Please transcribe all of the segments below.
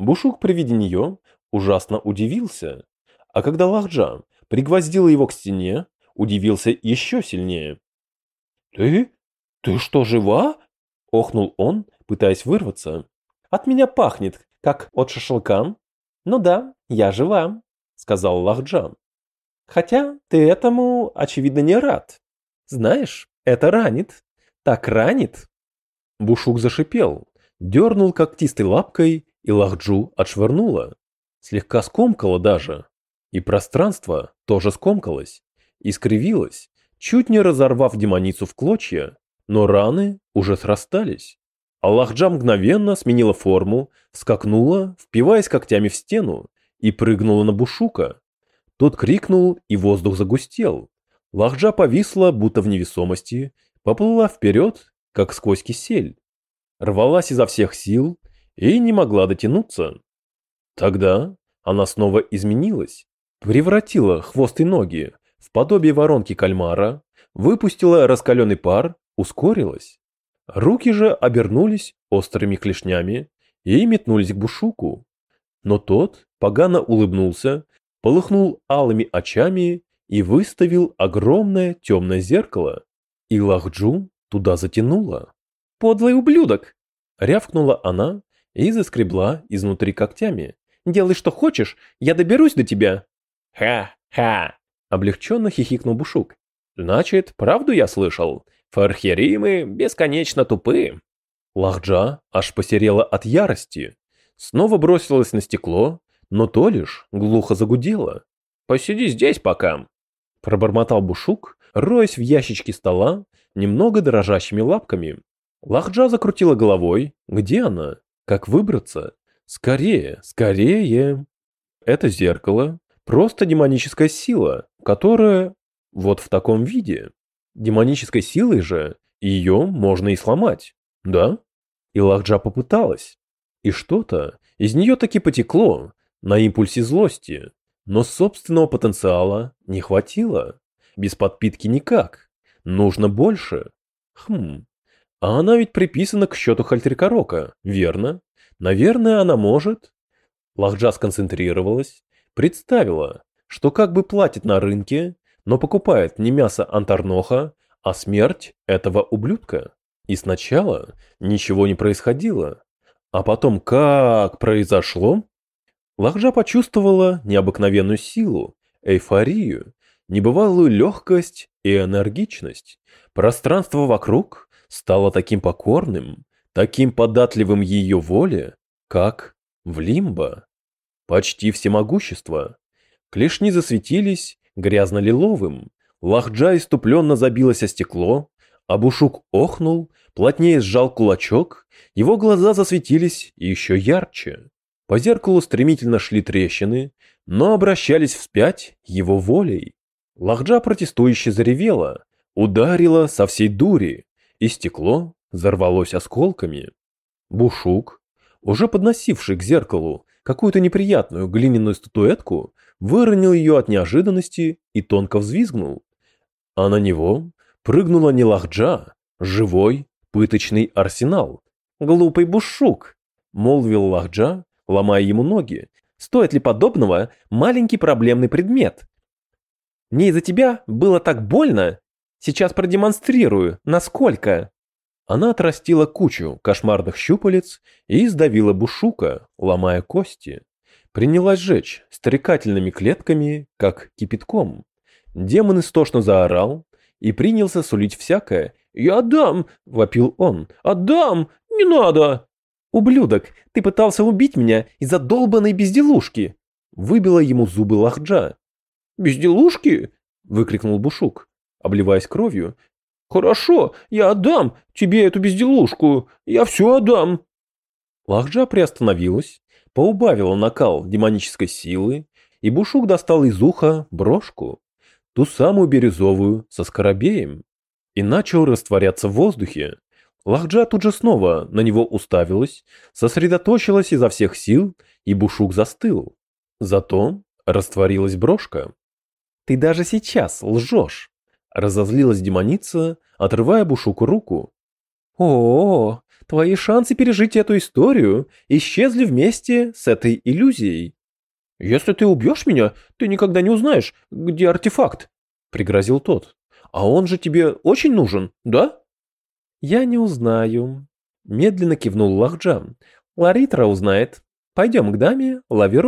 Бушук при виде нее ужасно удивился, а когда Лахджа пригвоздила его к стене, удивился еще сильнее. «Ты? Ты что, жива?» – охнул он, пытаясь вырваться. «От меня пахнет, как от шашлыка». «Ну да, я жива», – сказал Лахджан. «Хотя ты этому, очевидно, не рад. Знаешь, это ранит. Так ранит». Бушук зашипел, дернул когтистой лапкой, и Лахджу отшвырнула. Слегка скомкала даже. И пространство тоже скомкалось, искривилось, чуть не разорвав демоницу в клочья, но раны уже срастались. Аллахджа мгновенно сменила форму, скакнула, впиваясь когтями в стену, и прыгнула на Бушука. Тот крикнул, и воздух загустел. Лахджа повисла, будто в невесомости, поплыла вперед, как сквозь кисель. Рвалась изо всех сил и не могла дотянуться. Тогда она снова изменилась, превратила хвост и ноги в подобие воронки кальмара, выпустила раскаленный пар, ускорилась. Руки же обернулись острыми клешнями и метнулись к Бушуку. Но тот погано улыбнулся, полыхнул алыми очами и выставил огромное темное зеркало, и Лахджу туда затянуло. «Подлый ублюдок!» — рявкнула она и заскребла изнутри когтями. «Делай, что хочешь, я доберусь до тебя!» «Ха-ха!» — облегченно хихикнул Бушук. «Значит, правду я слышал? Фархеримы бесконечно тупы!» Лахджа аж посерела от ярости. Снова бросилась на стекло, но то лишь глухо загудела. «Посиди здесь пока!» Пробормотал Бушук, роясь в ящичке стола, немного дрожащими лапками. Лахджа закрутила головой. Где она? Как выбраться? Скорее, скорее! Это зеркало Просто демоническая сила, которая вот в таком виде. Демонической силой же ее можно и сломать, да? И Лахджа попыталась. И что-то из нее таки потекло на импульсе злости, но собственного потенциала не хватило. Без подпитки никак. Нужно больше. Хм. А она ведь приписана к счету Хальтрикорока, верно? Наверное, она может. Лахджа сконцентрировалась, Представила, что как бы платит на рынке, но покупает не мясо Антарноха, а смерть этого ублюдка. И сначала ничего не происходило, а потом как произошло? Лахджа почувствовала необыкновенную силу, эйфорию, небывалую легкость и энергичность. Пространство вокруг стало таким покорным, таким податливым ее воле, как в лимбо почти всемогущество. Клешни засветились грязно-лиловым, лахджа иступленно забилась о стекло, а Бушук охнул, плотнее сжал кулачок, его глаза засветились еще ярче. По зеркалу стремительно шли трещины, но обращались вспять его волей. Лахджа протестующе заревела, ударила со всей дури, и стекло взорвалось осколками. Бушук, уже подносивший к зеркалу какую-то неприятную глиняную статуэтку, выронил ее от неожиданности и тонко взвизгнул. А на него прыгнула не лахджа, живой, пыточный арсенал. «Глупый бушук!» — молвил лахджа, ломая ему ноги. «Стоит ли подобного маленький проблемный предмет?» «Мне из-за тебя было так больно! Сейчас продемонстрирую, насколько!» Она отрастила кучу кошмарных щупалец и сдавила бушука, ломая кости. Принялась жечь стрекательными клетками, как кипятком. Демон истошно заорал и принялся сулить всякое. «Я отдам!» — вопил он. «Отдам! Не надо!» «Ублюдок, ты пытался убить меня из-за долбанной безделушки!» Выбила ему зубы лахджа. «Безделушки?» — выкрикнул Бушук, обливаясь кровью «Хорошо, я отдам тебе эту безделушку, я все отдам». Лахджа приостановилась, поубавила накал демонической силы, и Бушук достал из уха брошку, ту самую бирюзовую со скоробеем, и начал растворяться в воздухе. Лахджа тут же снова на него уставилась, сосредоточилась изо всех сил, и Бушук застыл. Зато растворилась брошка. «Ты даже сейчас лжешь!» Разозлилась демоница, отрывая Бушуку руку. «О, Твои шансы пережить эту историю исчезли вместе с этой иллюзией. Если ты убьешь меня, ты никогда не узнаешь, где артефакт, пригрозил тот. А он же тебе очень нужен, да? Я не узнаю, медленно кивнул Лахджам. Ларитра узнает. Пойдем к даме, лови.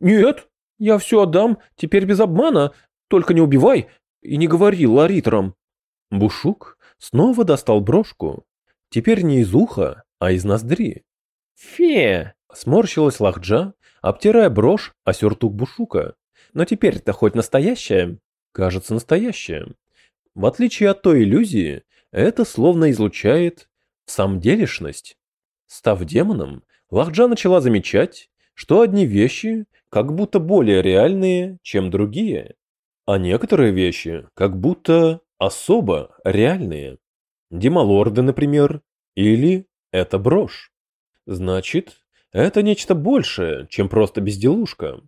Нет, я все отдам, теперь без обмана. Только не убивай и не говори Ларитрам. Бушук снова достал брошку. Теперь не из уха, а из ноздри. Фе! Сморщилась Лахджа, обтирая брошь о сюртук Бушука. Но теперь-то хоть настоящая? Кажется, настоящая. В отличие от той иллюзии, это словно излучает самделишность. Став демоном, Лахджа начала замечать, что одни вещи как будто более реальные, чем другие, а некоторые вещи как будто особо реальные. Демалорды, например, или это брошь. Значит, это нечто большее, чем просто безделушка.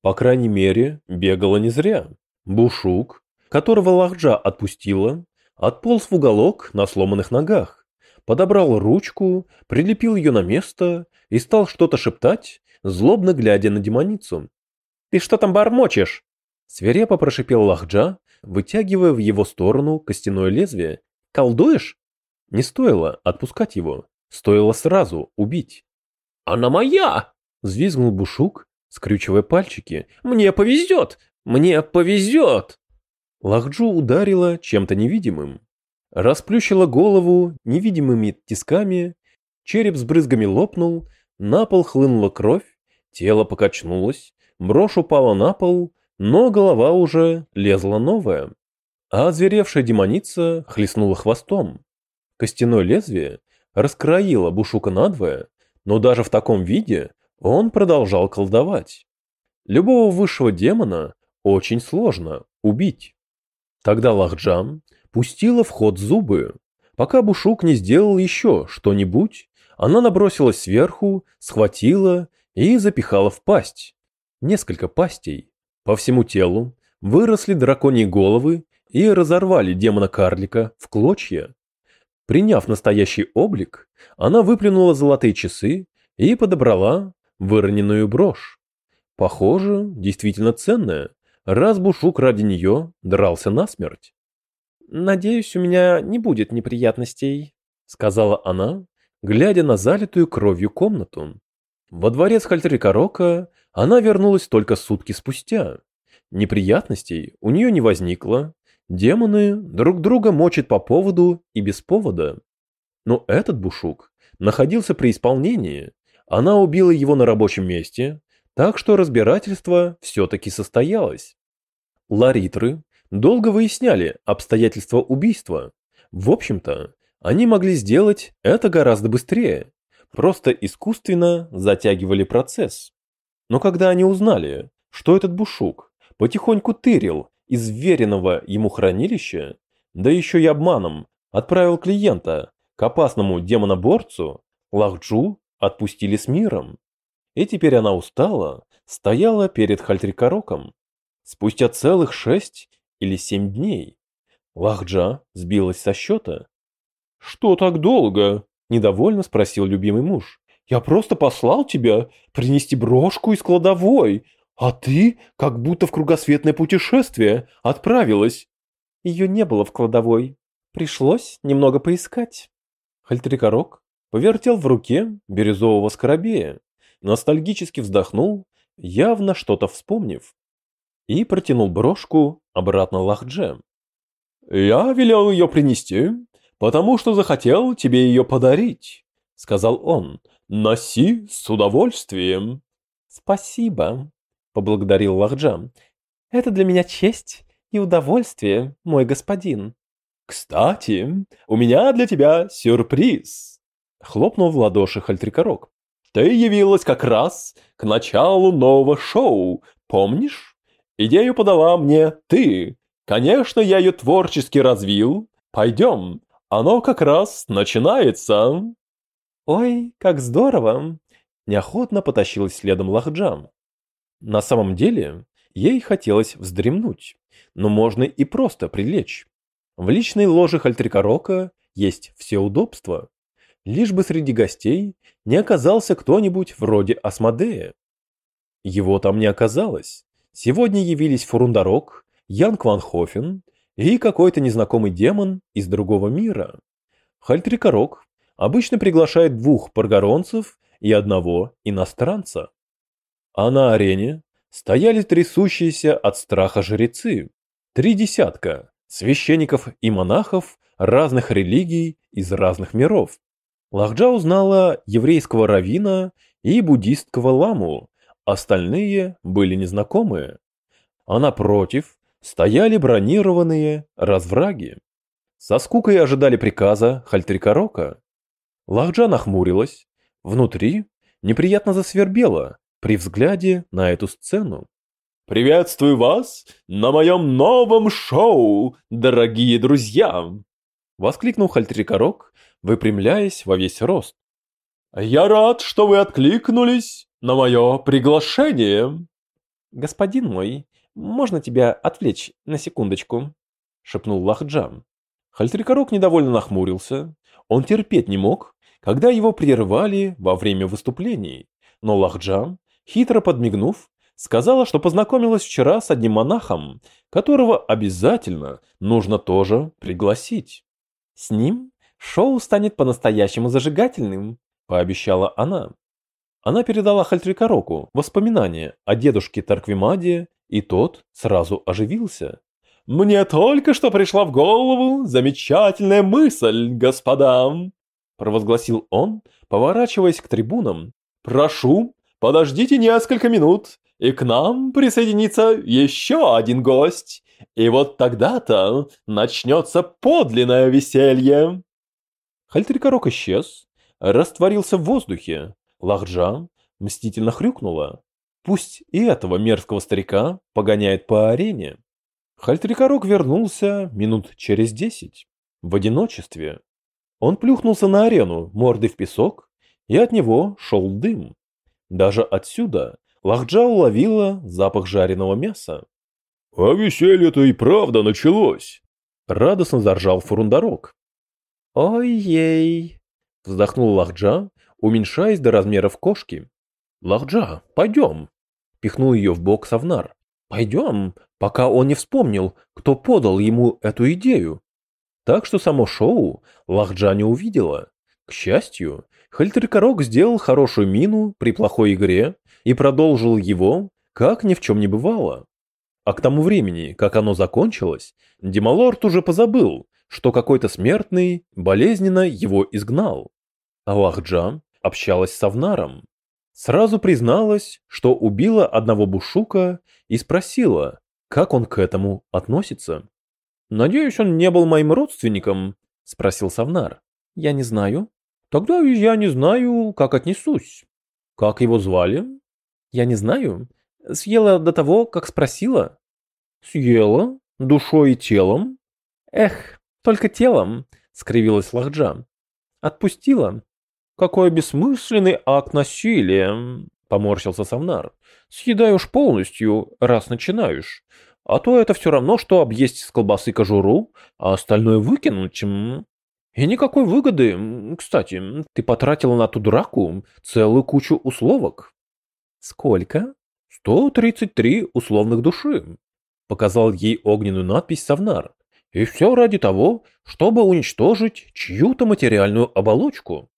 По крайней мере, бегала не зря. Бушук, которого Лахджа отпустила, отполз в уголок на сломанных ногах, подобрал ручку, прилепил ее на место и стал что-то шептать, злобно глядя на демоницу. «Ты что там бормочешь?» Свирепо прошипел Лахджа, вытягивая в его сторону костяное лезвие. «Колдуешь?» Не стоило отпускать его, стоило сразу убить. «Она моя!» — взвизгнул Бушук, скрючивая пальчики. «Мне повезет! Мне повезет!» Лахджу ударила чем-то невидимым. Расплющила голову невидимыми тисками, череп с брызгами лопнул, на пол хлынула кровь, тело покачнулось, брошь упала на пол, но голова уже лезла новая. А озверевшая демоница хлестнула хвостом. Костяное лезвие раскроило Бушука надвое, но даже в таком виде он продолжал колдовать. Любого высшего демона очень сложно убить. Тогда Лахджам пустила в ход зубы. Пока Бушук не сделал еще что-нибудь, она набросилась сверху, схватила и запихала в пасть. Несколько пастей. По всему телу выросли драконьи головы и разорвали демона-карлика в клочья. Приняв настоящий облик, она выплюнула золотые часы и подобрала выроненную брошь. Похоже, действительно ценная, раз Бушук ради нее дрался насмерть. «Надеюсь, у меня не будет неприятностей», — сказала она, глядя на залитую кровью комнату. Во дворец Хальтерикорока она вернулась только сутки спустя. Неприятностей у нее не возникло. Демоны друг друга мочат по поводу и без повода. Но этот бушук находился при исполнении. Она убила его на рабочем месте, так что разбирательство все-таки состоялось. Ларитры долго выясняли обстоятельства убийства. В общем-то, они могли сделать это гораздо быстрее, просто искусственно затягивали процесс. Но когда они узнали, что этот бушук потихоньку тырил из веренного ему хранилища, да еще и обманом отправил клиента к опасному демоноборцу, Лахджу отпустили с миром. И теперь она устала, стояла перед Хальтрикороком. Спустя целых шесть или семь дней. Лахджа сбилась со счета «Что так долго?» – недовольно спросил любимый муж. «Я просто послал тебя принести брошку из кладовой, а ты, как будто в кругосветное путешествие, отправилась». Ее не было в кладовой. Пришлось немного поискать. Хальтрикорок повертел в руке бирюзового скоробея, ностальгически вздохнул, явно что-то вспомнив, и протянул брошку обратно Лахдже. «Я велел ее принести, потому что захотел тебе ее подарить», — сказал он. «Носи с удовольствием». «Спасибо», — поблагодарил Лахджам. «Это для меня честь и удовольствие, мой господин». «Кстати, у меня для тебя сюрприз», — хлопнул в ладоши Хальтрикорок. «Ты явилась как раз к началу нового шоу, помнишь? Идею подала мне ты. Конечно, я ее творчески развил. Пойдем, оно как раз начинается. Ой, как здорово. Неохотно потащилась следом Лахджам. На самом деле, ей хотелось вздремнуть, но можно и просто прилечь. В личной ложе Хальтрикорока есть все удобства. лишь бы среди гостей не оказался кто-нибудь вроде Асмодея. Его там не оказалось. Сегодня явились Фурундарок, Ян Кванхофен и какой-то незнакомый демон из другого мира. Хальтрикорок обычно приглашает двух паргоронцев и одного иностранца. А на арене стояли трясущиеся от страха жрецы. Три десятка священников и монахов разных религий из разных миров. Лахджа узнала еврейского равина и буддистского ламу, остальные были незнакомые. А напротив стояли бронированные развраги. Со скукой ожидали приказа Хальтрикорока. Лахджа нахмурилась, внутри неприятно засвербело при взгляде на эту сцену. «Приветствую вас на моем новом шоу, дорогие друзья!» Воскликнул Хальтрикорок, выпрямляясь во весь рост. «Я рад, что вы откликнулись на мое приглашение!» «Господин мой, можно тебя отвлечь на секундочку?» — шепнул Лахджам. Хальтрикорок недовольно нахмурился. Он терпеть не мог, когда его прерывали во время выступлений. Но Лахджам, хитро подмигнув, сказала, что познакомилась вчера с одним монахом, которого обязательно нужно тоже пригласить. С ним шоу станет по-настоящему зажигательным, пообещала она. Она передала Хальтрикороку воспоминания о дедушке Тарквимаде, и тот сразу оживился. «Мне только что пришла в голову замечательная мысль, господа!» Провозгласил он, поворачиваясь к трибунам. «Прошу, подождите несколько минут, и к нам присоединится еще один гость, и вот тогда-то начнется подлинное веселье!» Хальтрикорок исчез, растворился в воздухе. Лахджа мстительно хрюкнула. Пусть и этого мерзкого старика погоняет по арене. Хальтрикорок вернулся минут через десять. В одиночестве. Он плюхнулся на арену, мордой в песок, и от него шел дым. Даже отсюда Лахджа уловила запах жареного мяса. «А веселье-то и правда началось!» Радостно заржал Фурундарок. «Ой-ей!» Вздохнул Лахджа, уменьшаясь до размеров кошки. «Лахджа, пойдем!» Пихнул ее в бок Савнар. «Пойдем, пока он не вспомнил, кто подал ему эту идею». Так что само шоу Лахджа не увидела. К счастью, Хальтеркорок сделал хорошую мину при плохой игре и продолжил его, как ни в чем не бывало. А к тому времени, как оно закончилось, Демалорд уже позабыл, что какой-то смертный болезненно его изгнал. А Лахджа общалась с Авнаром. Сразу призналась, что убила одного бушука и спросила, как он к этому относится. «Надеюсь, он не был моим родственником?» — спросил Савнар. «Я не знаю». «Тогда я не знаю, как отнесусь». «Как его звали?» «Я не знаю. Съела до того, как спросила». «Съела? Душой и телом?» «Эх, только телом», — скривилась Лахджа. «Отпустила». «Какой бессмысленный акт насилия», — поморщился Савнар. «Съедай уж полностью, раз начинаешь. А то это все равно, что объесть с колбасы кожуру, а остальное выкинуть. И никакой выгоды. Кстати, ты потратила на ту драку целую кучу условок. Сколько? 133 условных души. Показал ей огненную надпись Савнар. И все ради того, чтобы уничтожить чью-то материальную оболочку.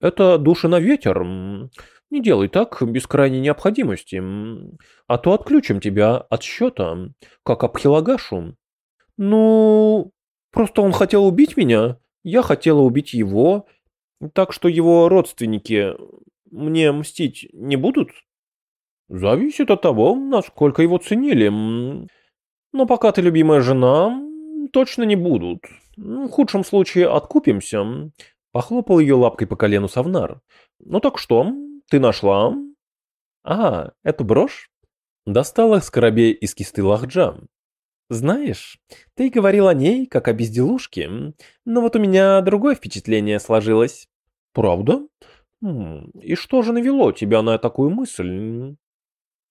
Это души на ветер. Не делай так без крайней необходимости, а то отключим тебя от счета, как Абхилагашу. Ну, просто он хотел убить меня, я хотела убить его, так что его родственники мне мстить не будут? Зависит от того, насколько его ценили. Но пока ты любимая жена, точно не будут. В худшем случае откупимся. Похлопал ее лапкой по колену Савнар. Ну так что, ты нашла? А, эту брошь? Достала скоробей из кисты лахджа. Знаешь, ты говорил о ней, как о безделушке, но вот у меня другое впечатление сложилось. Правда? И что же навело тебя на такую мысль?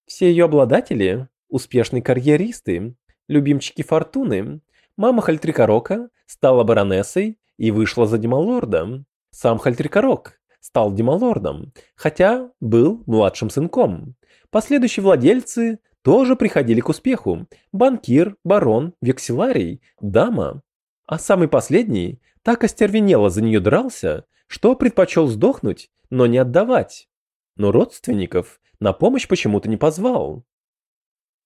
Все ее обладатели – успешные карьеристы, любимчики фортуны. Мама Хальтрикорока стала баронессой и вышла за Демалорда. Сам Хальтрикорок стал демалордом, хотя был младшим сынком. Последующие владельцы тоже приходили к успеху. Банкир, барон, векселарий, дама. А самый последний так остервенело за нее дрался, что предпочел сдохнуть, но не отдавать. Но родственников на помощь почему-то не позвал.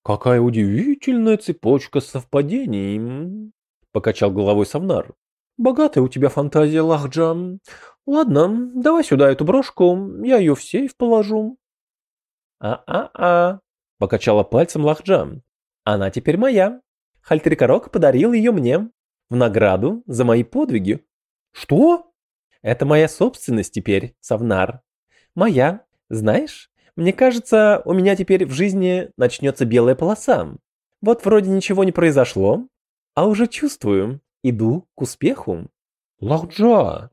«Какая удивительная цепочка совпадений!» – покачал головой Савнар. «Богатая у тебя фантазия, Лахджан. Ладно, давай сюда эту брошку, я ее в сейф положу». «А-а-а!» – покачала пальцем Лахджан. «Она теперь моя. Хальтрикорок подарил ее мне в награду за мои подвиги». «Что?» «Это моя собственность теперь, Савнар. Моя, знаешь, мне кажется, у меня теперь в жизни начнется белая полоса. Вот вроде ничего не произошло, а уже чувствую, иду к успеху. Лахджа,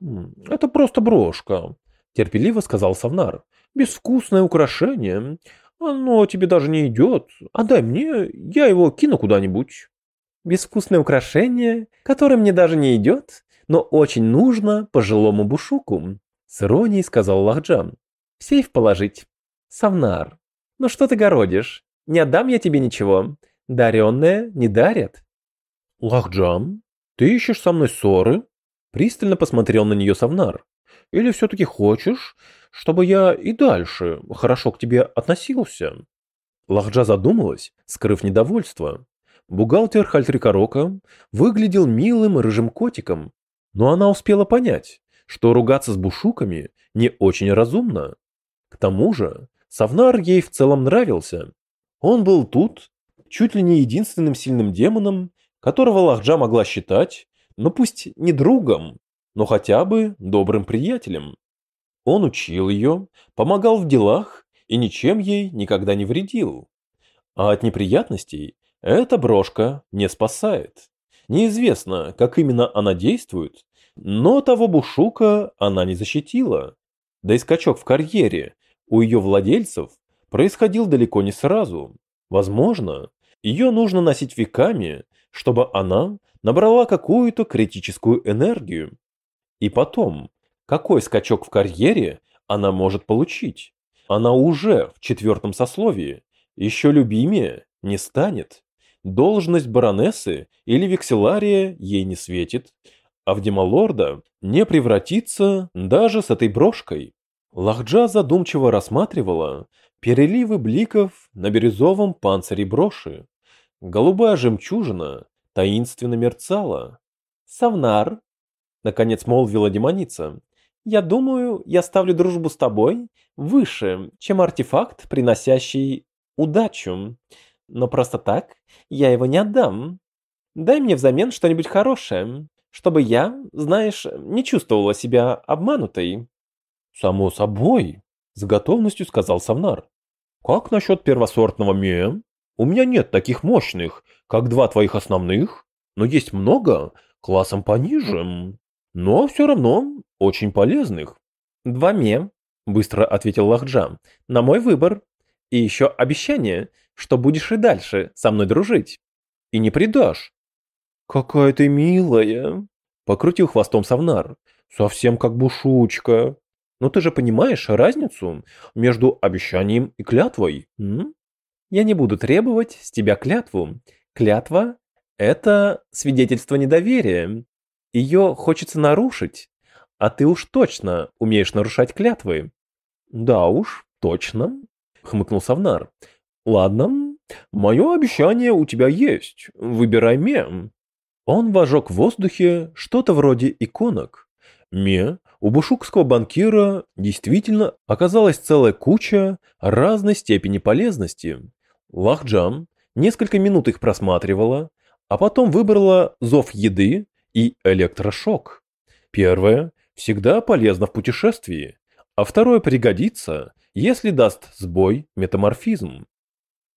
это просто брошка, терпеливо сказал Савнар. Безвкусное украшение. Оно тебе даже не идет. Отдай мне, я его кину куда-нибудь. Безвкусное украшение, которое мне даже не идет, но очень нужно пожилому бушуку. С иронией сказал Лахджан. В сейф положить. Савнар, ну что ты городишь? Не отдам я тебе ничего. Даренное не дарят. Лахджан, ты ищешь со мной ссоры? Пристально посмотрел на нее Савнар. Или все-таки хочешь, чтобы я и дальше хорошо к тебе относился? Лахджа задумалась, скрыв недовольство. Бухгалтер Хальтрикорока выглядел милым рыжим котиком, но она успела понять, что ругаться с бушуками не очень разумно. К тому же Савнар ей в целом нравился. Он был тут чуть ли не единственным сильным демоном, которого Лахджа могла считать, но пусть не другом, но хотя бы добрым приятелем. Он учил ее, помогал в делах и ничем ей никогда не вредил. А от неприятностей эта брошка не спасает. Неизвестно, как именно она действует, но того бушука она не защитила. Да и скачок в карьере у ее владельцев происходил далеко не сразу. Возможно, ее нужно носить веками, чтобы она набрала какую-то критическую энергию. И потом, какой скачок в карьере она может получить? Она уже в четвертом сословии, еще любимее не станет. Должность баронессы или векселария ей не светит, а в демалорда не превратится даже с этой брошкой. Лахджа задумчиво рассматривала переливы бликов на бирюзовом панцире броши. Голубая жемчужина таинственно мерцала. «Савнар!» — наконец молвила демоница. «Я думаю, я ставлю дружбу с тобой выше, чем артефакт, приносящий удачу. Но просто так я его не отдам. Дай мне взамен что-нибудь хорошее, чтобы я, знаешь, не чувствовала себя обманутой». «Само собой», — с готовностью сказал Савнар. «Как насчет первосортного ме? У меня нет таких мощных, как два твоих основных, но есть много, классом пониже, но все равно очень полезных». «Два ме», — быстро ответил Лахджа, — «на мой выбор. И еще обещание, что будешь и дальше со мной дружить. И не предашь». «Какая ты милая», — покрутил хвостом Савнар. «Совсем как бушучка. Но ты же понимаешь разницу между обещанием и клятвой? М? Я не буду требовать с тебя клятву. Клятва – это свидетельство недоверия. Ее хочется нарушить, а ты уж точно умеешь нарушать клятвы. Да уж, точно, хмыкнул Савнар. Ладно, мое обещание у тебя есть. Выбирай мем. Он вожег в воздухе что-то вроде иконок. Ме у бушукского банкира действительно оказалась целая куча разной степени полезности. Лахджан несколько минут их просматривала, а потом выбрала зов еды и электрошок. Первое всегда полезно в путешествии, а второе пригодится, если даст сбой метаморфизм.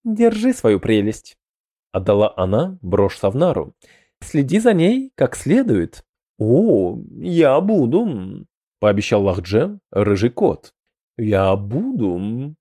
«Держи свою прелесть», — отдала она брошь Савнару. «Следи за ней как следует». «О, я буду», пообещал Лахдже рыжий кот. «Я буду...»